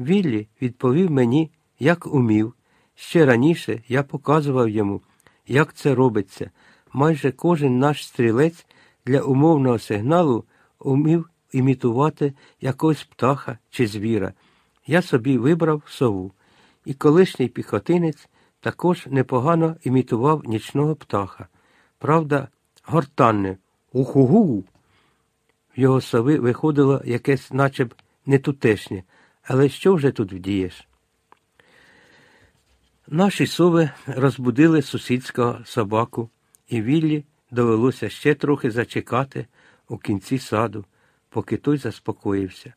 Віллі відповів мені, як умів. Ще раніше я показував йому, як це робиться. Майже кожен наш стрілець для умовного сигналу умів імітувати якогось птаха чи звіра. Я собі вибрав сову, і колишній піхотинець також непогано імітував нічного птаха. Правда, гортанне уху-гу. В його сови виходило якесь наче б нетутешнє, але що вже тут вдієш? Наші сови розбудили сусідського собаку, і Віллі довелося ще трохи зачекати у кінці саду, поки той заспокоївся.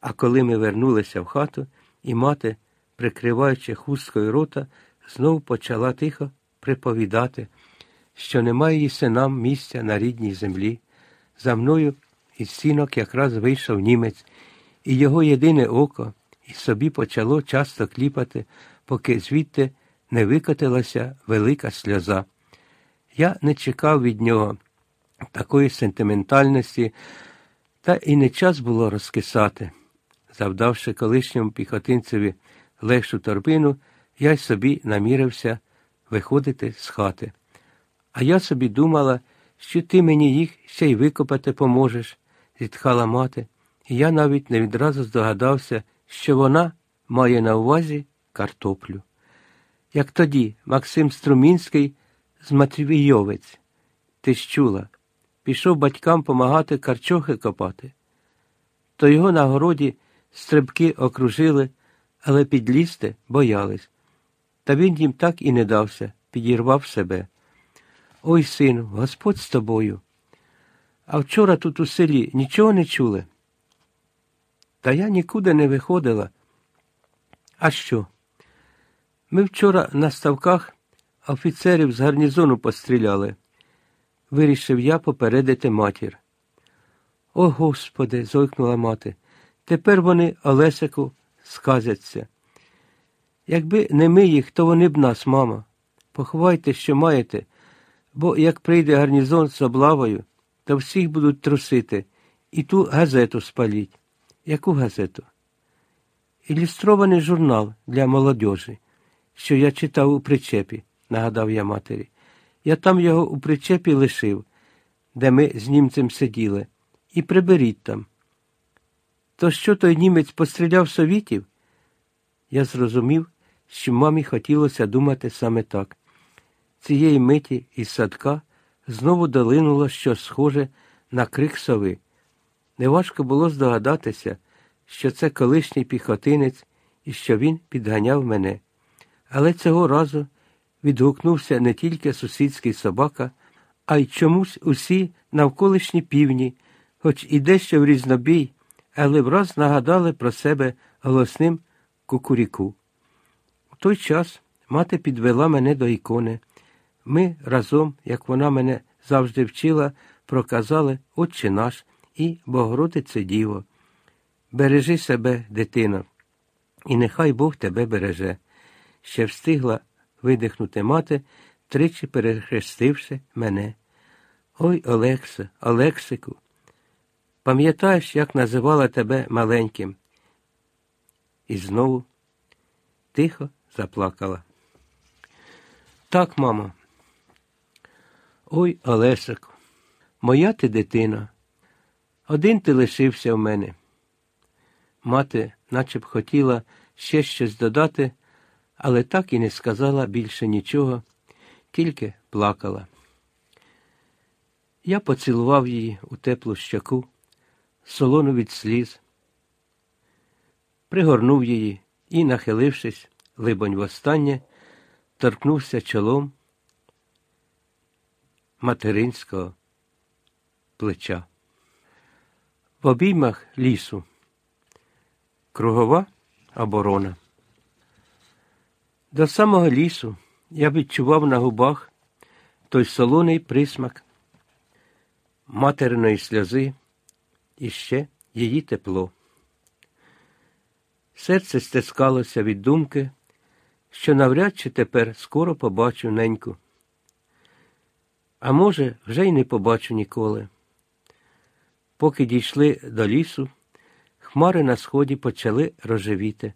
А коли ми вернулися в хату, і мати, прикриваючи хусткою рота, знов почала тихо приповідати, що немає їй синам місця на рідній землі. За мною із сінок якраз вийшов німець, і його єдине око і собі почало часто кліпати, поки звідти не викотилася велика сльоза. Я не чекав від нього такої сентиментальності, та і не час було розкисати. Завдавши колишньому піхотинцеві легшу торбину, я й собі намірився виходити з хати. А я собі думала, що ти мені їх ще й викопати поможеш, зітхала мати, я навіть не відразу здогадався, що вона має на увазі картоплю. Як тоді Максим Струмінський з Матвійовець. Ти ж чула, пішов батькам помагати карчохи копати. То його на городі стрибки окружили, але підлізти боялись. Та він їм так і не дався, підірвав себе. Ой, сину, Господь з тобою. А вчора тут у селі нічого не чули. Та я нікуди не виходила. А що? Ми вчора на ставках офіцерів з гарнізону постріляли. Вирішив я попередити матір. О, Господи, зойкнула мати. Тепер вони Олесику сказяться. Якби не ми їх, то вони б нас, мама. Поховайте, що маєте, бо як прийде гарнізон з облавою, то всіх будуть трусити і ту газету спаліть. Яку газету? Ілюстрований журнал для молодежі, що я читав у причепі, нагадав я матері. Я там його у причепі лишив, де ми з німцем сиділи, і приберіть там. То що той німець постріляв совітів? Я зрозумів, що мамі хотілося думати саме так. Цієї миті із садка знову долинуло щось схоже на крик сови. Неважко було здогадатися, що це колишній піхотинець і що він підганяв мене. Але цього разу відгукнувся не тільки сусідський собака, а й чомусь усі навколишні півні, хоч і дещо в різнобій, але враз нагадали про себе голосним кукуріку. У той час мати підвела мене до ікони. Ми разом, як вона мене завжди вчила, проказали Отче наш і Богородице Діво. Бережи себе, дитино, і нехай Бог тебе береже. Ще встигла видихнути мати, тричі перехрестивши мене. Ой, Олекса, Олексику, пам'ятаєш, як називала тебе маленьким? І знову тихо заплакала. Так, мамо. Ой, Олесику, моя ти дитина. Один ти лишився в мене. Мати наче б хотіла ще щось додати, але так і не сказала більше нічого, тільки плакала. Я поцілував її у теплу щаку, солону від сліз, пригорнув її і, нахилившись, либонь востаннє, торкнувся чолом материнського плеча. В обіймах лісу. Кругова оборона. До самого лісу я відчував на губах той солоний присмак материної сльози і ще її тепло. Серце стискалося від думки, що навряд чи тепер скоро побачу неньку. А може, вже й не побачу ніколи. Поки дійшли до лісу, Хмари на сході почали рожевіти.